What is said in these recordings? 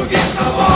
Against the wall.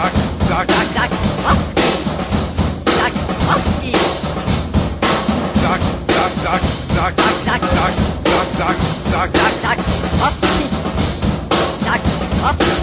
Zak, Zak, Zak, Zakowski. Zakowski. Zak, Zak, Zak, Zak, Zak, Zak, Zak, Zak, Zak, Zak, Zakowski. Zakowski.